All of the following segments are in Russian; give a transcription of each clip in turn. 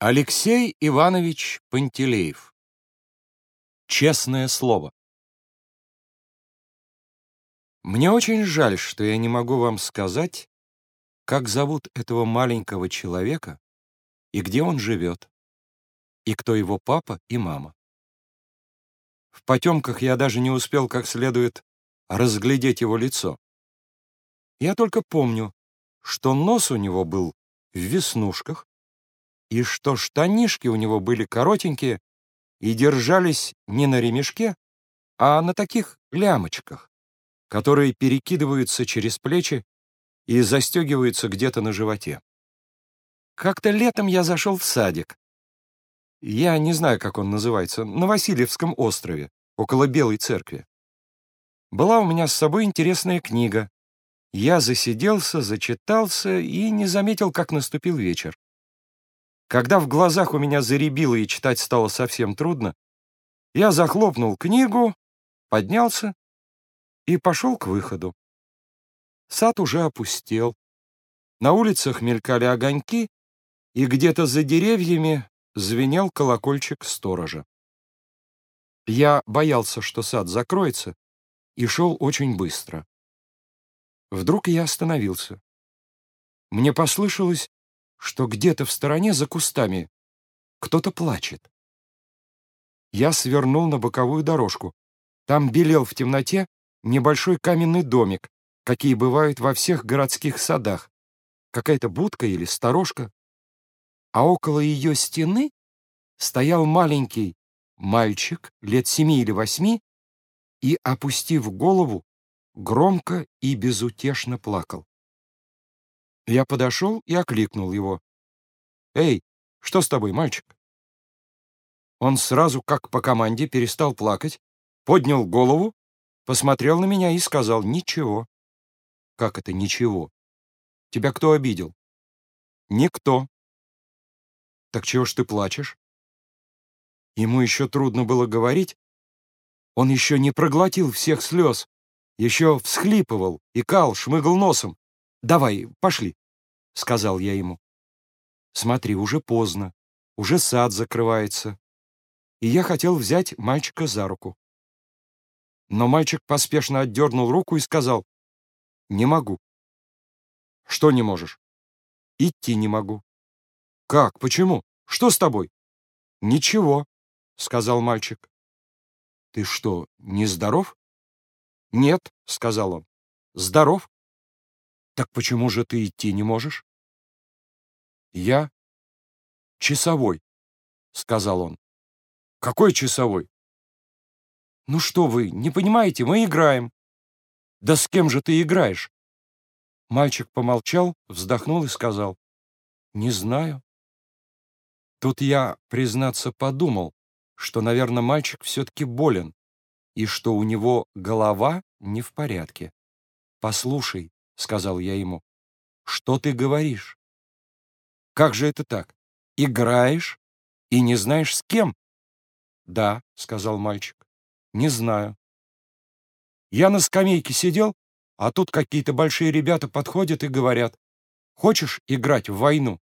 Алексей Иванович Пантелеев. Честное слово. Мне очень жаль, что я не могу вам сказать, как зовут этого маленького человека и где он живет, и кто его папа и мама. В потемках я даже не успел как следует разглядеть его лицо. Я только помню, что нос у него был в веснушках, и что штанишки у него были коротенькие и держались не на ремешке, а на таких лямочках, которые перекидываются через плечи и застегиваются где-то на животе. Как-то летом я зашел в садик. Я не знаю, как он называется, на Васильевском острове, около Белой церкви. Была у меня с собой интересная книга. Я засиделся, зачитался и не заметил, как наступил вечер. Когда в глазах у меня заребило и читать стало совсем трудно, я захлопнул книгу, поднялся и пошел к выходу. Сад уже опустел. На улицах мелькали огоньки, и где-то за деревьями звенел колокольчик сторожа. Я боялся, что сад закроется, и шел очень быстро. Вдруг я остановился. Мне послышалось, что где-то в стороне за кустами кто-то плачет. Я свернул на боковую дорожку. Там белел в темноте небольшой каменный домик, какие бывают во всех городских садах, какая-то будка или сторожка. А около ее стены стоял маленький мальчик лет семи или восьми и, опустив голову, громко и безутешно плакал. Я подошел и окликнул его. «Эй, что с тобой, мальчик?» Он сразу, как по команде, перестал плакать, поднял голову, посмотрел на меня и сказал «Ничего». «Как это ничего? Тебя кто обидел?» «Никто». «Так чего ж ты плачешь?» Ему еще трудно было говорить. Он еще не проглотил всех слез, еще всхлипывал, икал, шмыгал носом. «Давай, пошли», — сказал я ему. «Смотри, уже поздно, уже сад закрывается». И я хотел взять мальчика за руку. Но мальчик поспешно отдернул руку и сказал, «Не могу». «Что не можешь?» «Идти не могу». «Как? Почему? Что с тобой?» «Ничего», — сказал мальчик. «Ты что, не здоров?» «Нет», — сказал он. «Здоров?» Так почему же ты идти не можешь? Я часовой, сказал он. Какой часовой? Ну что вы, не понимаете, мы играем. Да с кем же ты играешь? Мальчик помолчал, вздохнул и сказал. Не знаю. Тут я, признаться, подумал, что, наверное, мальчик все-таки болен, и что у него голова не в порядке. Послушай, — сказал я ему. «Что ты говоришь?» «Как же это так? Играешь и не знаешь с кем?» «Да», — сказал мальчик, — «не знаю». Я на скамейке сидел, а тут какие-то большие ребята подходят и говорят, «Хочешь играть в войну?»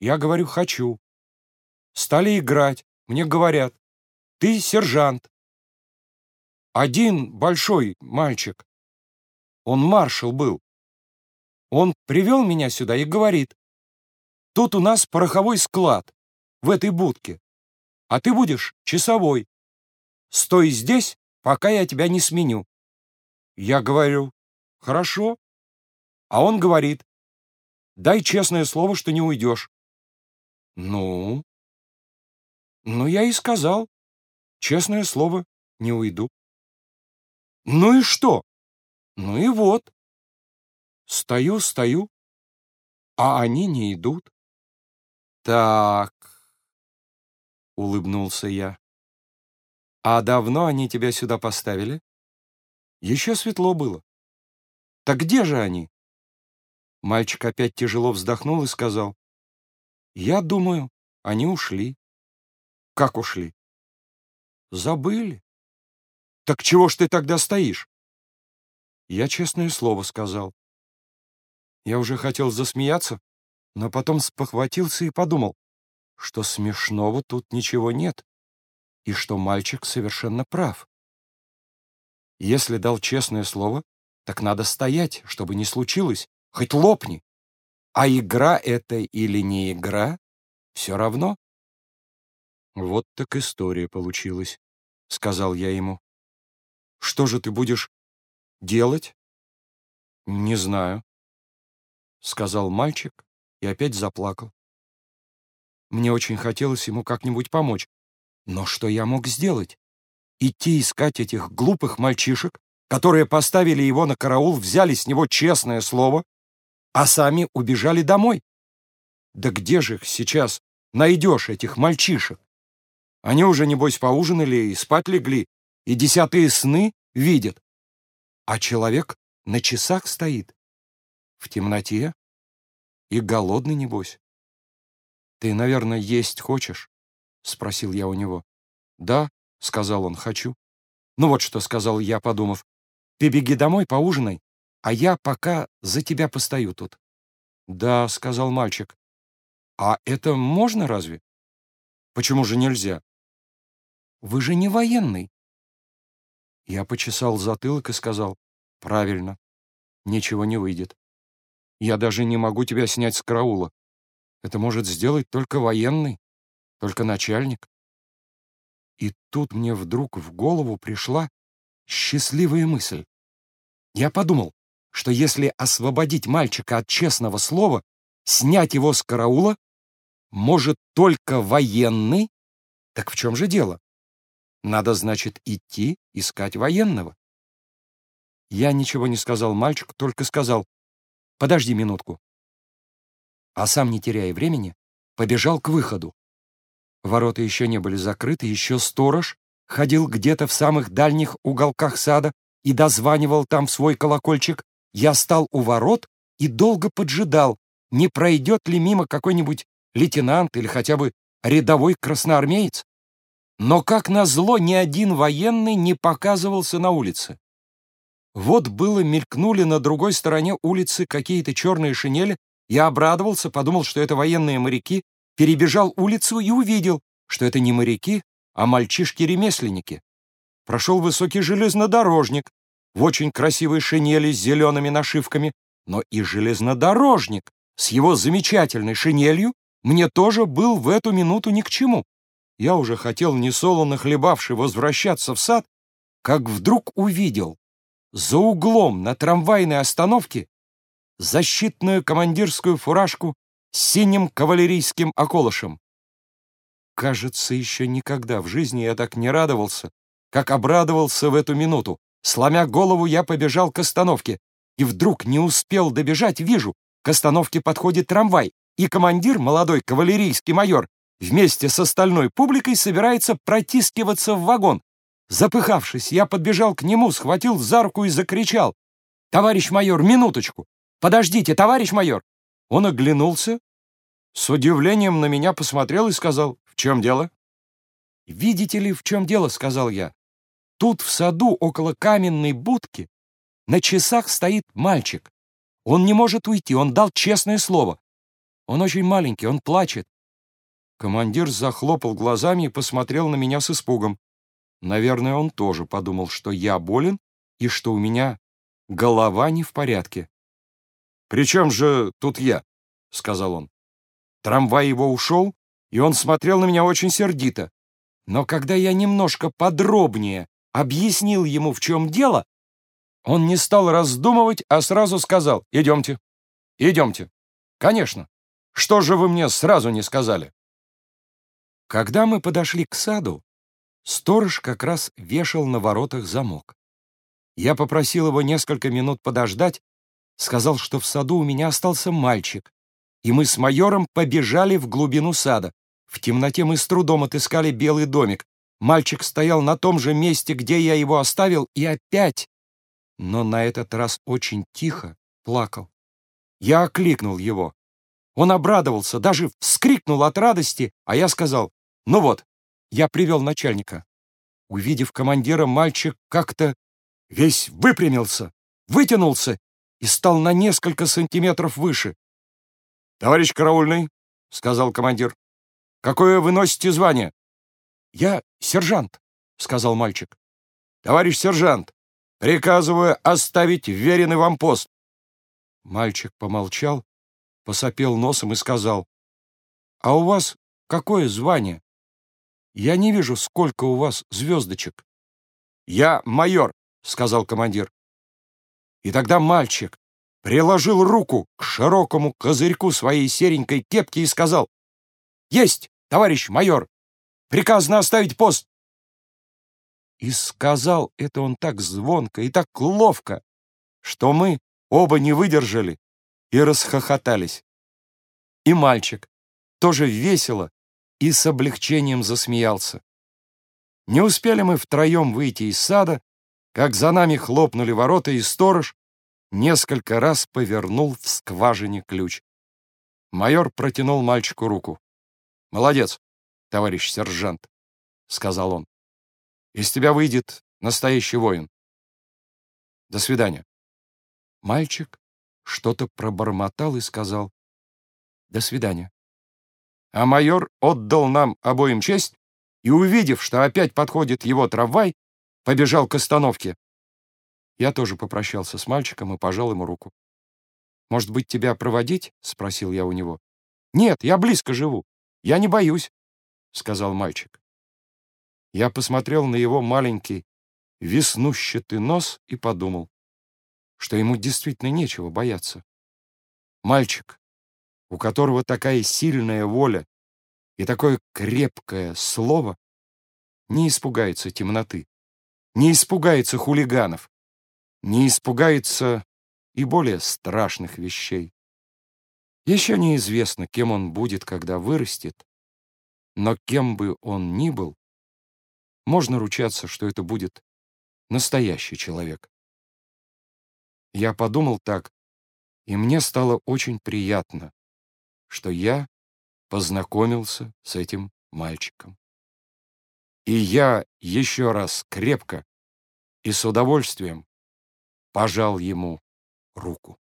Я говорю, «Хочу». Стали играть, мне говорят, «Ты сержант». Один большой мальчик он маршал был. Он привел меня сюда и говорит, тут у нас пороховой склад, в этой будке, а ты будешь часовой. Стой здесь, пока я тебя не сменю. Я говорю, хорошо. А он говорит, дай честное слово, что не уйдешь. Ну? Ну, я и сказал, честное слово, не уйду. Ну и что? Ну и вот. Стою, стою, а они не идут. Так, улыбнулся я. А давно они тебя сюда поставили? Еще светло было. Так где же они? Мальчик опять тяжело вздохнул и сказал. Я думаю, они ушли. Как ушли? Забыли. Так чего ж ты тогда стоишь? Я честное слово сказал. Я уже хотел засмеяться, но потом спохватился и подумал, что смешного тут ничего нет, и что мальчик совершенно прав. Если дал честное слово, так надо стоять, чтобы не случилось, хоть лопни. А игра это или не игра, все равно. Вот так история получилась, — сказал я ему. Что же ты будешь делать? Не знаю, — сказал мальчик и опять заплакал. Мне очень хотелось ему как-нибудь помочь. Но что я мог сделать? Идти искать этих глупых мальчишек, которые поставили его на караул, взяли с него честное слово, а сами убежали домой? Да где же их сейчас найдешь, этих мальчишек? Они уже, небось, поужинали и спать легли, и десятые сны видят. А человек на часах стоит, в темноте, и голодный, небось. «Ты, наверное, есть хочешь?» — спросил я у него. «Да», — сказал он, — «хочу». «Ну вот что», — сказал я, подумав. «Ты беги домой, поужинай, а я пока за тебя постою тут». «Да», — сказал мальчик. «А это можно разве?» «Почему же нельзя?» «Вы же не военный». Я почесал затылок и сказал, «Правильно, ничего не выйдет. Я даже не могу тебя снять с караула. Это может сделать только военный, только начальник. И тут мне вдруг в голову пришла счастливая мысль. Я подумал, что если освободить мальчика от честного слова, снять его с караула, может только военный, так в чем же дело? Надо, значит, идти искать военного. Я ничего не сказал мальчику, только сказал, подожди минутку а сам, не теряя времени, побежал к выходу. Ворота еще не были закрыты, еще сторож ходил где-то в самых дальних уголках сада и дозванивал там свой колокольчик. Я стал у ворот и долго поджидал, не пройдет ли мимо какой-нибудь лейтенант или хотя бы рядовой красноармеец. Но, как назло, ни один военный не показывался на улице. Вот было мелькнули на другой стороне улицы какие-то черные шинели я обрадовался, подумал, что это военные моряки, перебежал улицу и увидел, что это не моряки, а мальчишки-ремесленники. Прошел высокий железнодорожник в очень красивой шинели с зелеными нашивками, но и железнодорожник с его замечательной шинелью мне тоже был в эту минуту ни к чему. Я уже хотел, несолоно хлебавший, возвращаться в сад, как вдруг увидел за углом на трамвайной остановке защитную командирскую фуражку с синим кавалерийским околышем. Кажется, еще никогда в жизни я так не радовался, как обрадовался в эту минуту. Сломя голову, я побежал к остановке, и вдруг не успел добежать, вижу, к остановке подходит трамвай, и командир, молодой кавалерийский майор, вместе с остальной публикой собирается протискиваться в вагон. Запыхавшись, я подбежал к нему, схватил за руку и закричал. «Товарищ майор, минуточку! «Подождите, товарищ майор!» Он оглянулся, с удивлением на меня посмотрел и сказал, «В чем дело?» «Видите ли, в чем дело?» — сказал я. «Тут в саду около каменной будки на часах стоит мальчик. Он не может уйти, он дал честное слово. Он очень маленький, он плачет». Командир захлопал глазами и посмотрел на меня с испугом. Наверное, он тоже подумал, что я болен и что у меня голова не в порядке. «При чем же тут я?» — сказал он. Трамвай его ушел, и он смотрел на меня очень сердито. Но когда я немножко подробнее объяснил ему, в чем дело, он не стал раздумывать, а сразу сказал «Идемте, идемте». «Конечно. Что же вы мне сразу не сказали?» Когда мы подошли к саду, сторож как раз вешал на воротах замок. Я попросил его несколько минут подождать, сказал, что в саду у меня остался мальчик, и мы с майором побежали в глубину сада. В темноте мы с трудом отыскали белый домик. Мальчик стоял на том же месте, где я его оставил, и опять, но на этот раз очень тихо, плакал. Я окликнул его. Он обрадовался, даже вскрикнул от радости, а я сказал, «Ну вот, я привел начальника». Увидев командира, мальчик как-то весь выпрямился, вытянулся и стал на несколько сантиметров выше. «Товарищ караульный», — сказал командир, какое вы носите звание?» «Я сержант», — сказал мальчик. «Товарищ сержант, приказываю оставить веренный вам пост». Мальчик помолчал, посопел носом и сказал, «А у вас какое звание? Я не вижу, сколько у вас звездочек». «Я майор», — сказал командир. И тогда мальчик приложил руку к широкому козырьку своей серенькой кепки и сказал, «Есть, товарищ майор! Приказано оставить пост!» И сказал это он так звонко и так ловко, что мы оба не выдержали и расхохотались. И мальчик тоже весело и с облегчением засмеялся. Не успели мы втроем выйти из сада, как за нами хлопнули ворота, и сторож несколько раз повернул в скважине ключ. Майор протянул мальчику руку. «Молодец, товарищ сержант», — сказал он. «Из тебя выйдет настоящий воин. До свидания». Мальчик что-то пробормотал и сказал «До свидания». А майор отдал нам обоим честь и, увидев, что опять подходит его трамвай, побежал к остановке. Я тоже попрощался с мальчиком и пожал ему руку. «Может быть, тебя проводить?» — спросил я у него. «Нет, я близко живу. Я не боюсь», — сказал мальчик. Я посмотрел на его маленький веснущатый нос и подумал, что ему действительно нечего бояться. Мальчик, у которого такая сильная воля и такое крепкое слово, не испугается темноты, не испугается хулиганов, не испугается и более страшных вещей. Еще неизвестно, кем он будет, когда вырастет, но кем бы он ни был, можно ручаться, что это будет настоящий человек. Я подумал так, и мне стало очень приятно, что я познакомился с этим мальчиком. И я еще раз крепко и с удовольствием пожал ему руку.